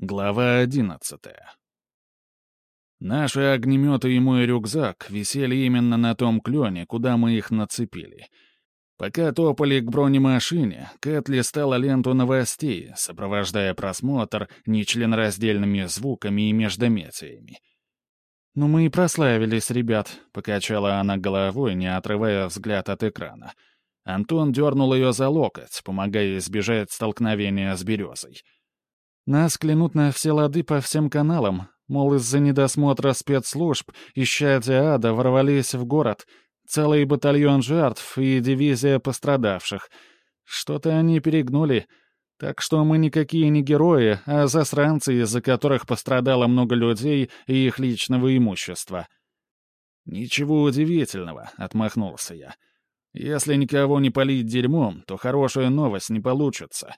Глава одиннадцатая. Наши огнеметы и мой рюкзак висели именно на том клене, куда мы их нацепили. Пока топали к бронемашине, Кэт листала ленту новостей, сопровождая просмотр нечленораздельными звуками и междометиями. «Ну мы и прославились, ребят», — покачала она головой, не отрывая взгляд от экрана. Антон дернул ее за локоть, помогая избежать столкновения с березой. Нас клянут на все лады по всем каналам, мол, из-за недосмотра спецслужб, исчадия ада, ворвались в город. Целый батальон жертв и дивизия пострадавших. Что-то они перегнули. Так что мы никакие не герои, а засранцы, из-за которых пострадало много людей и их личного имущества. «Ничего удивительного», — отмахнулся я. «Если никого не полить дерьмом, то хорошая новость не получится».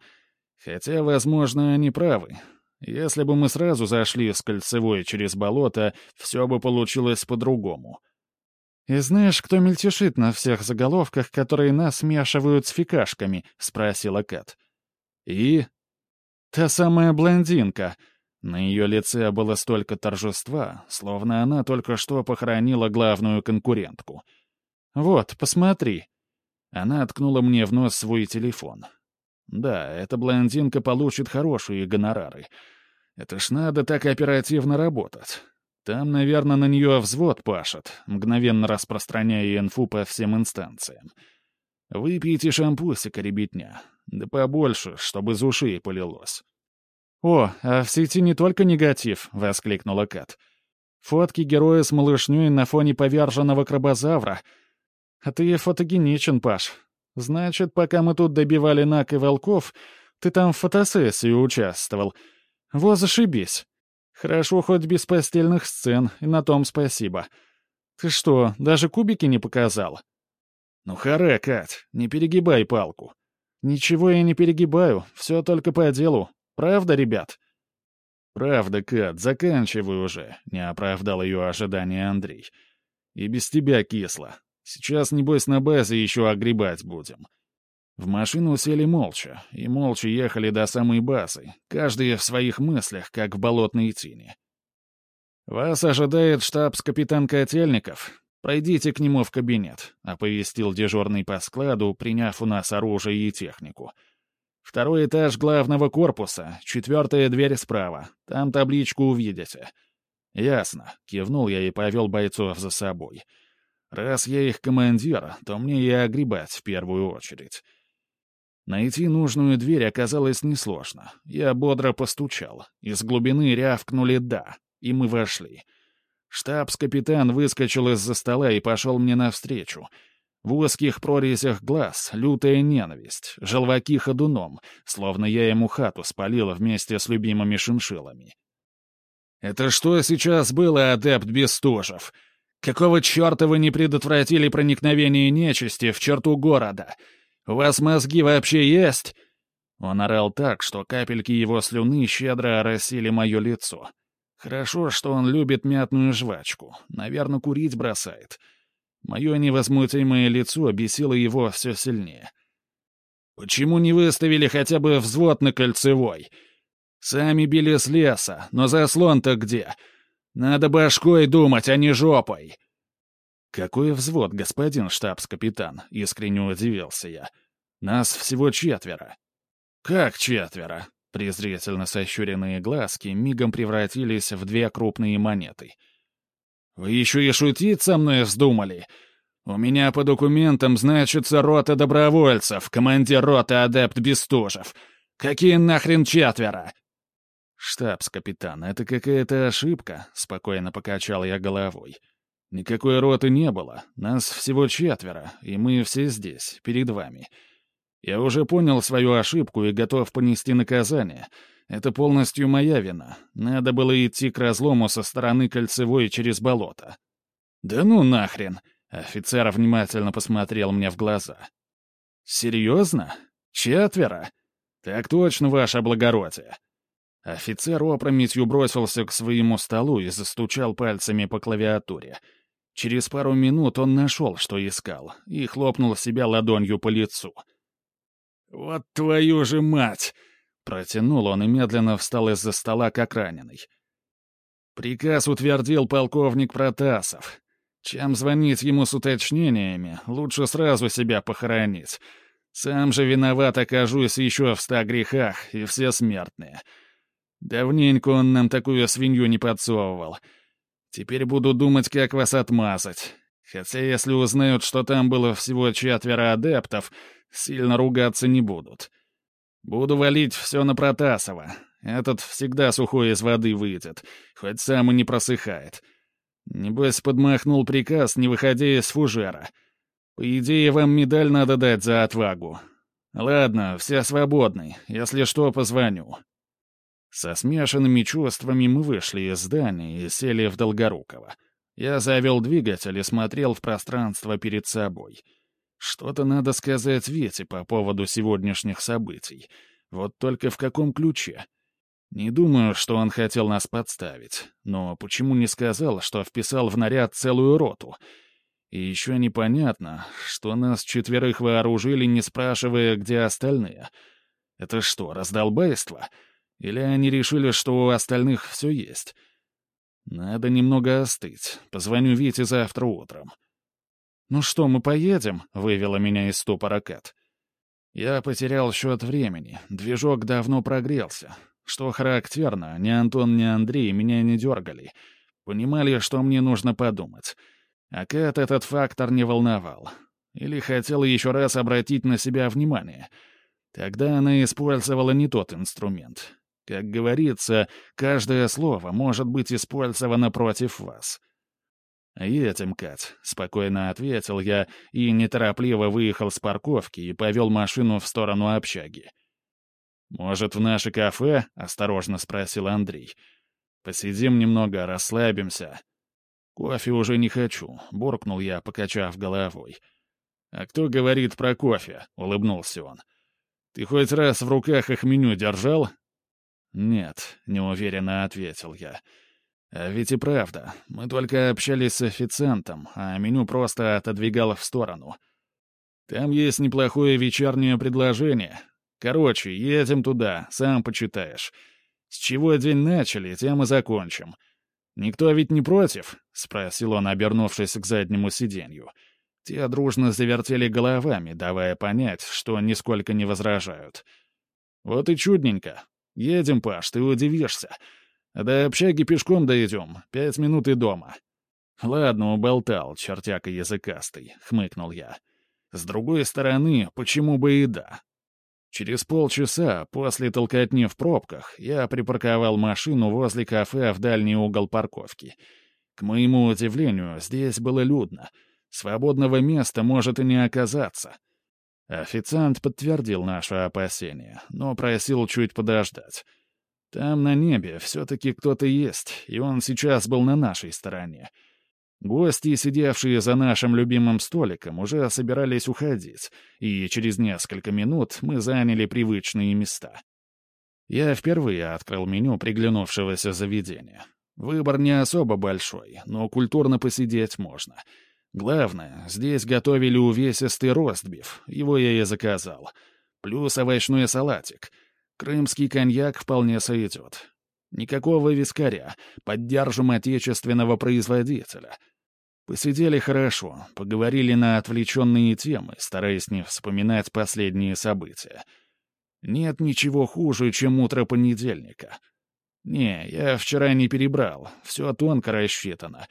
Хотя, возможно, они правы. Если бы мы сразу зашли с кольцевой через болото, все бы получилось по-другому. «И знаешь, кто мельтешит на всех заголовках, которые нас смешивают с фикашками?» — спросила Кэт. «И?» «Та самая блондинка». На ее лице было столько торжества, словно она только что похоронила главную конкурентку. «Вот, посмотри». Она ткнула мне в нос свой телефон. Да, эта блондинка получит хорошие гонорары. Это ж надо так оперативно работать. Там, наверное, на нее взвод пашет, мгновенно распространяя инфу по всем инстанциям. Выпейте шампусика, ребятня. Да побольше, чтобы из ушей полилось. «О, а в сети не только негатив», — воскликнула Кат. «Фотки героя с малышней на фоне поверженного крабозавра. А ты фотогеничен, Паш. Значит, пока мы тут добивали Нак и Волков, ты там в фотосессии участвовал. Во, зашибись. Хорошо хоть без постельных сцен, и на том спасибо. Ты что, даже кубики не показал? Ну, харе, Кать, не перегибай палку. Ничего я не перегибаю, все только по делу. Правда, ребят? Правда, Кат, заканчивай уже, не оправдал ее ожидания Андрей. И без тебя кисло. Сейчас, небось, на базе еще огребать будем. В машину сели молча, и молча ехали до самой базы, каждый в своих мыслях, как в болотной тени. «Вас ожидает штабс-капитан Котельников. Пройдите к нему в кабинет», — оповестил дежурный по складу, приняв у нас оружие и технику. «Второй этаж главного корпуса, четвертая дверь справа. Там табличку увидите». «Ясно», — кивнул я и повел бойцов за собой. «Ясно». Раз я их командир, то мне и огребать в первую очередь. Найти нужную дверь оказалось несложно. Я бодро постучал. Из глубины рявкнули «да», и мы вошли. Штабс-капитан выскочил из-за стола и пошел мне навстречу. В узких прорезях глаз лютая ненависть, желваки ходуном, словно я ему хату спалил вместе с любимыми шиншилами. «Это что сейчас было, адепт Бестужев?» Какого черта вы не предотвратили проникновение нечисти в черту города? У вас мозги вообще есть?» Он орал так, что капельки его слюны щедро оросили мое лицо. Хорошо, что он любит мятную жвачку. Наверное, курить бросает. Мое невозмутимое лицо бесило его все сильнее. «Почему не выставили хотя бы взвод на кольцевой? Сами били с леса, но заслон-то где? Надо башкой думать, а не жопой!» «Какой взвод, господин штабс-капитан?» — искренне удивился я. «Нас всего четверо». «Как четверо?» — презрительно сощуренные глазки мигом превратились в две крупные монеты. «Вы еще и шутить со мной вздумали? У меня по документам значится рота добровольцев, командир роты адепт Бестужев. Какие нахрен четверо?» «Штабс-капитан, это какая-то ошибка», — спокойно покачал я головой. «Никакой роты не было, нас всего четверо, и мы все здесь, перед вами. Я уже понял свою ошибку и готов понести наказание. Это полностью моя вина. Надо было идти к разлому со стороны кольцевой через болото». «Да ну нахрен!» — офицер внимательно посмотрел мне в глаза. «Серьезно? Четверо? Так точно, ваше благородие!» Офицер опрометью бросился к своему столу и застучал пальцами по клавиатуре. Через пару минут он нашел, что искал, и хлопнул себя ладонью по лицу. «Вот твою же мать! Протянул он и медленно встал из-за стола, как раненый. Приказ утвердил полковник Протасов. Чем звонить ему с уточнениями, лучше сразу себя похоронить. Сам же виноват окажусь еще в ста грехах, и все смертные. Давненько он нам такую свинью не подсовывал. Теперь буду думать, как вас отмазать. Хотя если узнают, что там было всего четверо адептов, сильно ругаться не будут. Буду валить все на Протасова. Этот всегда сухой из воды выйдет, хоть сам и не просыхает. Небось, подмахнул приказ, не выходя из фужера. По идее, вам медаль надо дать за отвагу. Ладно, все свободны. Если что, позвоню. Со смешанными чувствами мы вышли из здания и сели в Долгоруково. Я завел двигатель и смотрел в пространство перед собой. Что-то надо сказать Вете по поводу сегодняшних событий. Вот только в каком ключе? Не думаю, что он хотел нас подставить. Но почему не сказал, что вписал в наряд целую роту? И еще непонятно, что нас четверых вооружили, не спрашивая, где остальные. Это что, раздолбайство? Или они решили, что у остальных все есть? Надо немного остыть. Позвоню Вите завтра утром. «Ну что, мы поедем?» — вывела меня из ступора Кэт. Я потерял счет времени. Движок давно прогрелся. Что характерно, ни Антон, ни Андрей меня не дергали. Понимали, что мне нужно подумать. А Кэт этот фактор не волновал. Или хотела еще раз обратить на себя внимание. Тогда она использовала не тот инструмент. Как говорится, каждое слово может быть использовано против вас. «Едем, Кат», — спокойно ответил я и неторопливо выехал с парковки и повел машину в сторону общаги. «Может, в наше кафе?» — осторожно спросил Андрей. «Посидим немного, расслабимся». «Кофе уже не хочу», — буркнул я, покачав головой. «А кто говорит про кофе?» — улыбнулся он. «Ты хоть раз в руках их меню держал?» «Нет», — неуверенно ответил я. «А ведь и правда, мы только общались с официантом, а меню просто отодвигал в сторону. Там есть неплохое вечернее предложение, Короче, едем туда, сам почитаешь. С чего день начали, тем и закончим. Никто ведь не против?» — спросил он, обернувшись к заднему сиденью. Те дружно завертели головами, давая понять, что нисколько не возражают. «Вот и чудненько. Едем, Паш, ты удивишься. До общаги пешком дойдем, пять минут и дома». «Ладно, уболтал, чертяка языкастый», — хмыкнул я. «С другой стороны, почему бы и да? Через полчаса, после толкотни в пробках, я припарковал машину возле кафе в дальний угол парковки. К моему удивлению, здесь было людно. Свободного места может и не оказаться. Официант подтвердил наше опасение, но просил чуть подождать. Там на небе все-таки кто-то есть, и он сейчас был на нашей стороне. Гости, сидевшие за нашим любимым столиком, уже собирались уходить, и через несколько минут мы заняли привычные места. Я впервые открыл меню приглянувшегося заведения. Выбор не особо большой, но культурно посидеть можно. Главное, здесь готовили увесистый ростбиф, его я и заказал. Плюс овощной салатик. Крымский коньяк вполне сойдет. Никакого вискаря, поддержим отечественного производителя — Посидели хорошо, поговорили на отвлеченные темы, стараясь не вспоминать последние события. Нет ничего хуже, чем утро понедельника. Не, я вчера не перебрал, все тонко рассчитано.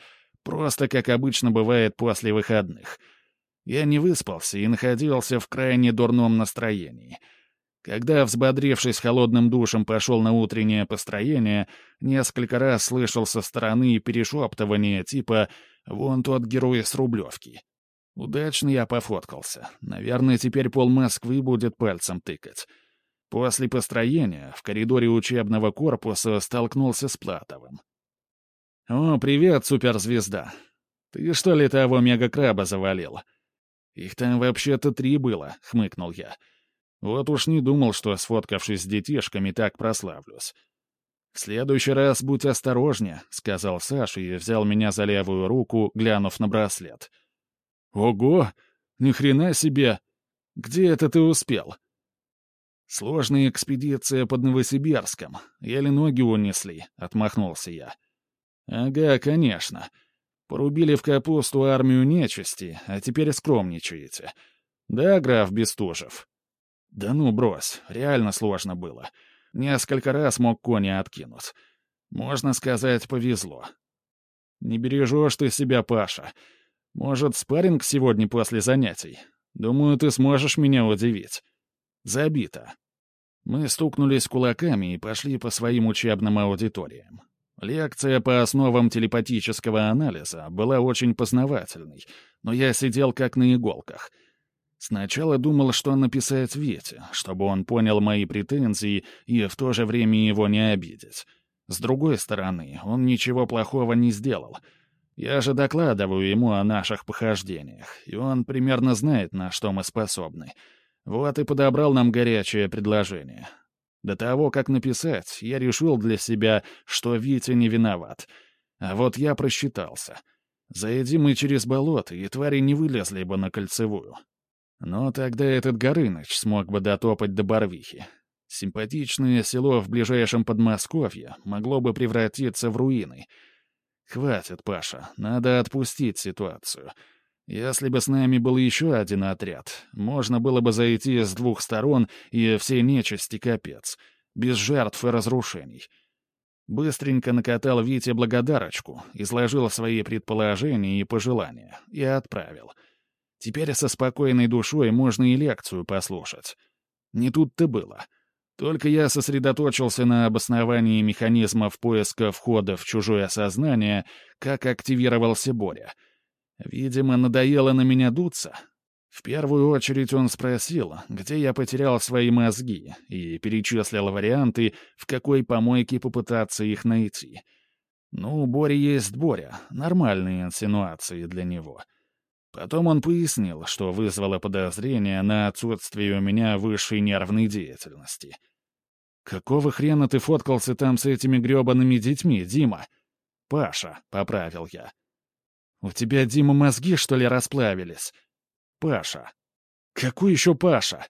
Просто, как обычно бывает после выходных. Я не выспался и находился в крайне дурном настроении — когда, взбодрившись холодным душем, пошел на утреннее построение, несколько раз слышал со стороны перешептывания типа «Вон тот герой с Рублевки». Удачно я пофоткался. Наверное, теперь пол Москвы будет пальцем тыкать. После построения в коридоре учебного корпуса столкнулся с Платовым. «О, привет, суперзвезда! Ты что ли того мегакраба завалил?» «Их там вообще-то три было», — хмыкнул я. Вот уж не думал, что, сфоткавшись с детишками, так прославлюсь. «В следующий раз будь осторожнее», — сказал Саша и взял меня за левую руку, глянув на браслет. «Ого! Ни хрена себе! Где это ты успел?» «Сложная экспедиция под Новосибирском. Еле ноги унесли», — отмахнулся я. «Ага, конечно. Порубили в капусту армию нечисти, а теперь скромничаете. Да, граф Бестужев?» «Да ну, брось, реально сложно было. Несколько раз мог коня откинуть. Можно сказать, повезло. Не бережешь ты себя, Паша. Может, спарринг сегодня после занятий? Думаю, ты сможешь меня удивить. Забито. Мы стукнулись кулаками и пошли по своим учебным аудиториям. Лекция по основам телепатического анализа была очень познавательной, но я сидел как на иголках. Сначала думал, что написать Вете, чтобы он понял мои претензии и в то же время его не обидеть. С другой стороны, он ничего плохого не сделал. Я же докладываю ему о наших похождениях, и он примерно знает, на что мы способны — вот и подобрал нам горячее предложение. До того, как написать, я решил для себя, что Витя не виноват. А вот я просчитался. Зайди мы через болото, и твари не вылезли бы на кольцевую. Но тогда этот Горыныч смог бы дотопать до Барвихи. Симпатичное село в ближайшем Подмосковье могло бы превратиться в руины. Хватит, Паша, надо отпустить ситуацию — если бы с нами был еще один отряд, можно было бы зайти с двух сторон и все нечисти капец, без жертв и разрушений. Быстренько накатал Витя благодарочку, изложил свои предположения и пожелания и отправил. Теперь со спокойной душой можно и лекцию послушать. Не тут-то было. Только я сосредоточился на обосновании механизмов поиска входа в чужое сознание, как активировался Боря — Видимо, надоело на меня дуться. В первую очередь он спросил, где я потерял свои мозги, и перечислил варианты, в какой помойке попытаться их найти. Ну, Боря есть Боря, нормальные инсинуации для него. Потом он пояснил, что вызвало подозрение на отсутствие у меня высшей нервной деятельности. «Какого хрена ты фоткался там с этими гребаными детьми, Дима?» «Паша», — поправил я. «У тебя, Дима, мозги, что ли, расплавились?» «Паша». «Какой еще Паша?»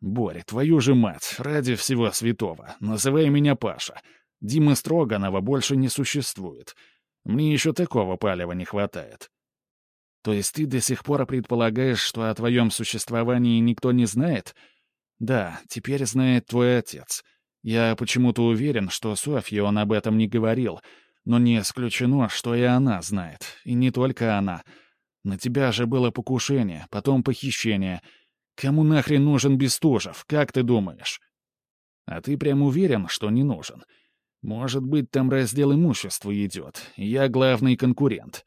«Боря, твою же мать, ради всего святого, называй меня Паша. Димы Строганова больше не существует. Мне еще такого палева не хватает». «То есть ты до сих пор предполагаешь, что о твоем существовании никто не знает?» «Да, теперь знает твой отец. Я почему-то уверен, что Софье он об этом не говорил, но не исключено, что и она знает. И не только она. На тебя же было покушение, потом похищение. Кому нахрен нужен Бестужев, как ты думаешь? А ты прям уверен, что не нужен? Может быть, там раздел имущества идет. Я главный конкурент.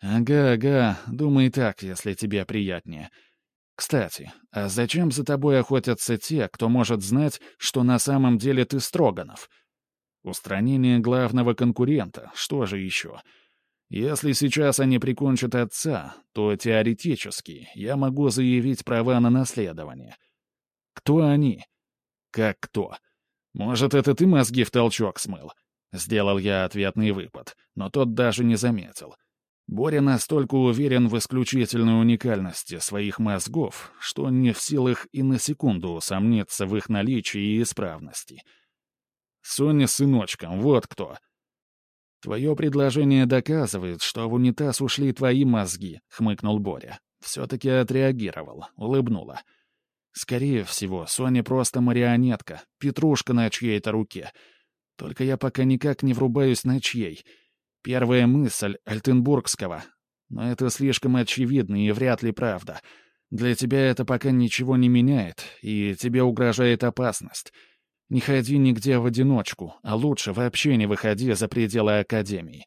Ага, ага, думай так, если тебе приятнее. Кстати, а зачем за тобой охотятся те, кто может знать, что на самом деле ты Строганов? Устранение главного конкурента, что же еще? Если сейчас они прикончат отца, то теоретически я могу заявить права на наследование. Кто они? Как кто? Может, это ты мозги в толчок смыл? Сделал я ответный выпад, но тот даже не заметил. Боря настолько уверен в исключительной уникальности своих мозгов, что не в силах и на секунду усомниться в их наличии и исправности — Соня сыночком, вот кто. Твое предложение доказывает, что в унитаз ушли твои мозги, хмыкнул Боря. Все-таки отреагировал, улыбнула. Скорее всего, Соня просто марионетка, петрушка на чьей-то руке. Только я пока никак не врубаюсь на чьей. Первая мысль — Альтенбургского. Но это слишком очевидно и вряд ли правда. Для тебя это пока ничего не меняет, и тебе угрожает опасность. Не ходи нигде в одиночку, а лучше вообще не выходи за пределы Академии.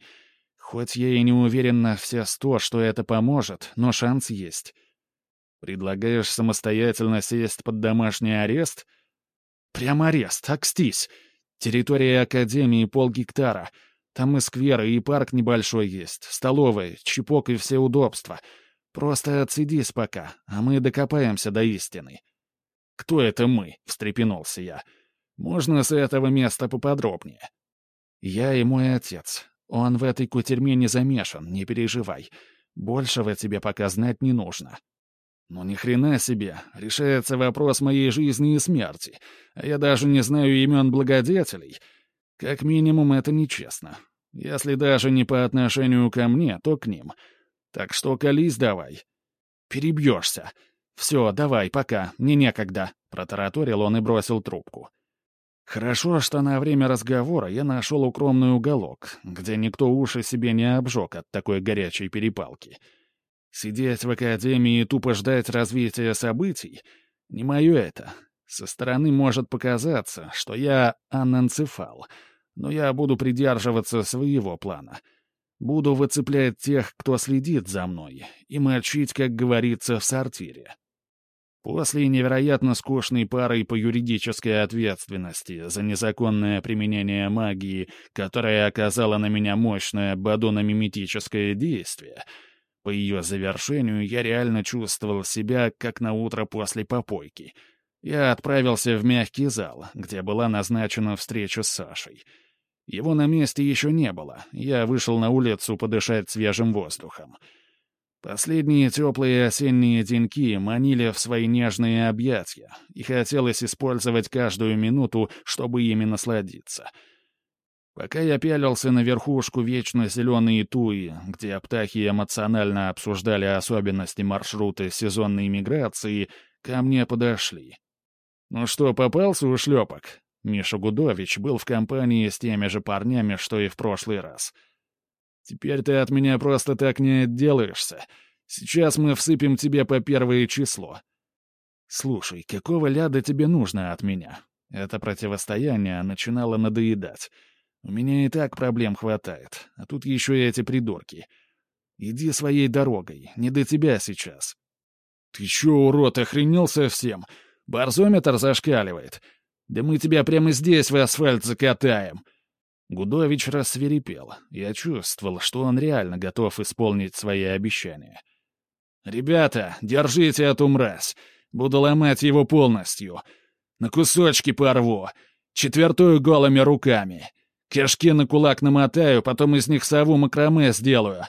Хоть я и не уверен на все сто, что это поможет, но шанс есть. Предлагаешь самостоятельно сесть под домашний арест? Прям арест, акстись. Территория Академии полгектара. Там и скверы, и парк небольшой есть, столовая, чепок и все удобства. Просто отсидись пока, а мы докопаемся до истины. «Кто это мы?» — встрепенулся я. Можно с этого места поподробнее? Я и мой отец. Он в этой кутерьме не замешан, не переживай. Большего тебе пока знать не нужно. Ну ни хрена себе, решается вопрос моей жизни и смерти, я даже не знаю имен благодетелей. Как минимум, это нечестно. Если даже не по отношению ко мне, то к ним. Так что колись давай. Перебьешься. Все, давай, пока, мне некогда, протараторил он и бросил трубку. Хорошо, что на время разговора я нашел укромный уголок, где никто уши себе не обжег от такой горячей перепалки. Сидеть в академии и тупо ждать развития событий — не мое это. Со стороны может показаться, что я ананцефал, но я буду придерживаться своего плана. Буду выцеплять тех, кто следит за мной, и мочить, как говорится, в сортире. После невероятно скучной пары по юридической ответственности за незаконное применение магии, которая оказала на меня мощное бадономиметическое действие, по ее завершению я реально чувствовал себя, как на утро после попойки. Я отправился в мягкий зал, где была назначена встреча с Сашей. Его на месте еще не было, я вышел на улицу подышать свежим воздухом. Последние теплые осенние деньки манили в свои нежные объятия, и хотелось использовать каждую минуту, чтобы ими насладиться. Пока я пялился на верхушку вечно зеленые туи, где птахи эмоционально обсуждали особенности маршрута сезонной миграции, ко мне подошли. «Ну что, попался у шлепок?» Миша Гудович был в компании с теми же парнями, что и в прошлый раз — Теперь ты от меня просто так не отделаешься. Сейчас мы всыпем тебе по первое число. Слушай, какого ляда тебе нужно от меня? Это противостояние начинало надоедать. У меня и так проблем хватает, а тут еще и эти придурки. Иди своей дорогой, не до тебя сейчас. Ты че, урод, охренел совсем? Барзометр зашкаливает. Да мы тебя прямо здесь в асфальт закатаем. Гудович рассверепел. Я чувствовал, что он реально готов исполнить свои обещания. «Ребята, держите эту мразь. Буду ломать его полностью. На кусочки порву. Четвертую голыми руками. Кишки на кулак намотаю, потом из них сову макраме сделаю.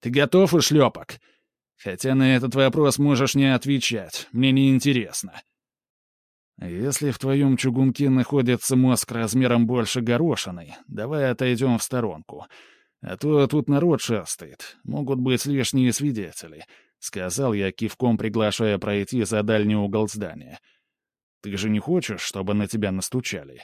Ты готов, ушлепок? Хотя на этот вопрос можешь не отвечать. Мне не интересно. «Если в твоем чугунке находится мозг размером больше горошины, давай отойдем в сторонку. А то тут народ шастает, могут быть лишние свидетели», — сказал я, кивком приглашая пройти за дальний угол здания. «Ты же не хочешь, чтобы на тебя настучали?»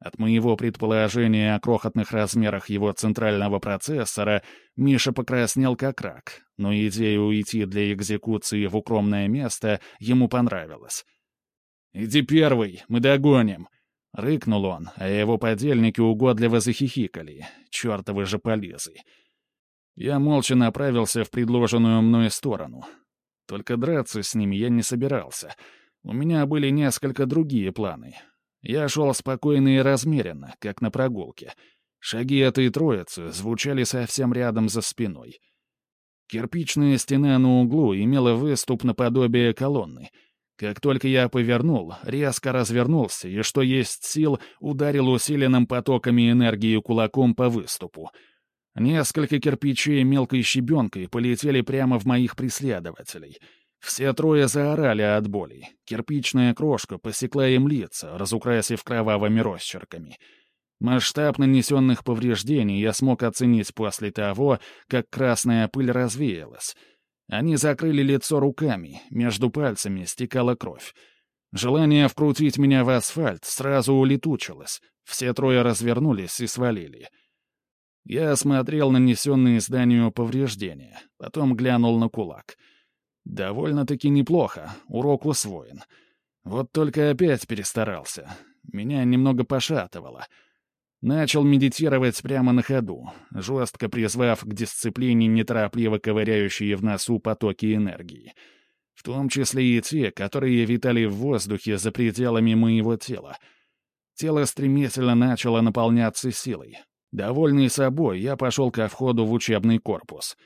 От моего предположения о крохотных размерах его центрального процессора Миша покраснел как рак, но идея уйти для экзекуции в укромное место ему понравилась. «Иди первый, мы догоним!» — рыкнул он, а его подельники угодливо захихикали. Чёртовы же полезы. Я молча направился в предложенную мной сторону. Только драться с ними я не собирался. У меня были несколько другие планы. Я шел спокойно и размеренно, как на прогулке. Шаги этой троицы звучали совсем рядом за спиной. Кирпичная стена на углу имела выступ наподобие колонны — как только я повернул, резко развернулся и, что есть сил, ударил усиленным потоками энергии кулаком по выступу. Несколько кирпичей мелкой щебенкой полетели прямо в моих преследователей. Все трое заорали от боли. Кирпичная крошка посекла им лица, разукрасив кровавыми росчерками. Масштаб нанесенных повреждений я смог оценить после того, как красная пыль развеялась — они закрыли лицо руками, между пальцами стекала кровь. Желание вкрутить меня в асфальт сразу улетучилось. Все трое развернулись и свалили. Я осмотрел нанесенные зданию повреждения, потом глянул на кулак. Довольно-таки неплохо, урок усвоен. Вот только опять перестарался. Меня немного пошатывало — Начал медитировать прямо на ходу, жестко призвав к дисциплине неторопливо ковыряющие в носу потоки энергии. В том числе и те, которые витали в воздухе за пределами моего тела. Тело стремительно начало наполняться силой. Довольный собой, я пошел ко входу в учебный корпус.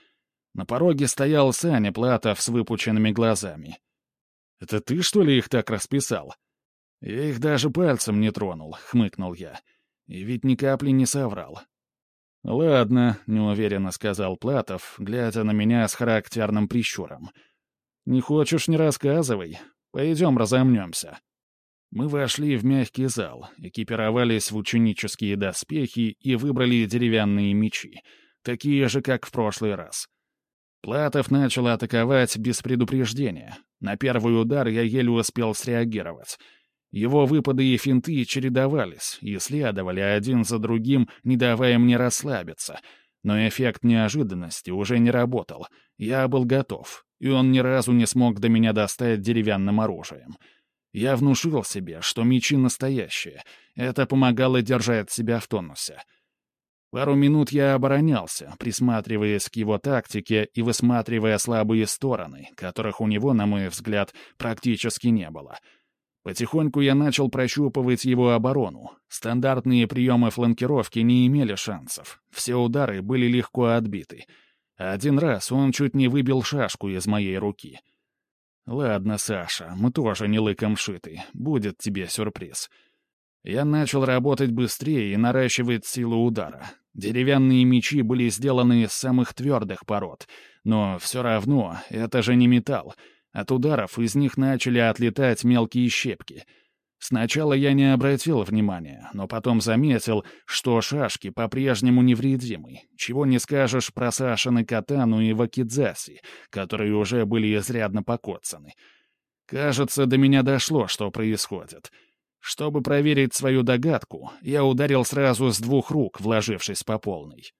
На пороге стоял Саня Платов с выпученными глазами. «Это ты, что ли, их так расписал?» «Я их даже пальцем не тронул», — хмыкнул я. — и ведь ни капли не соврал. «Ладно», — неуверенно сказал Платов, глядя на меня с характерным прищуром. «Не хочешь — не рассказывай. Пойдем разомнемся». Мы вошли в мягкий зал, экипировались в ученические доспехи и выбрали деревянные мечи, такие же, как в прошлый раз. Платов начал атаковать без предупреждения. На первый удар я еле успел среагировать. Его выпады и финты чередовались и следовали один за другим, не давая мне расслабиться. Но эффект неожиданности уже не работал. Я был готов, и он ни разу не смог до меня достать деревянным оружием. Я внушил себе, что мечи настоящие. Это помогало держать себя в тонусе. Пару минут я оборонялся, присматриваясь к его тактике и высматривая слабые стороны, которых у него, на мой взгляд, практически не было. Потихоньку я начал прощупывать его оборону. Стандартные приемы фланкировки не имели шансов. Все удары были легко отбиты. Один раз он чуть не выбил шашку из моей руки — «Ладно, Саша, мы тоже не лыком шиты. Будет тебе сюрприз». Я начал работать быстрее и наращивать силу удара. Деревянные мечи были сделаны из самых твердых пород, но все равно это же не металл. От ударов из них начали отлетать мелкие щепки — Сначала я не обратил внимания, но потом заметил, что шашки по-прежнему невредимы. Чего не скажешь про Сашины Катану и Вакидзаси, которые уже были изрядно покоцаны. Кажется, до меня дошло, что происходит. Чтобы проверить свою догадку, я ударил сразу с двух рук, вложившись по полной.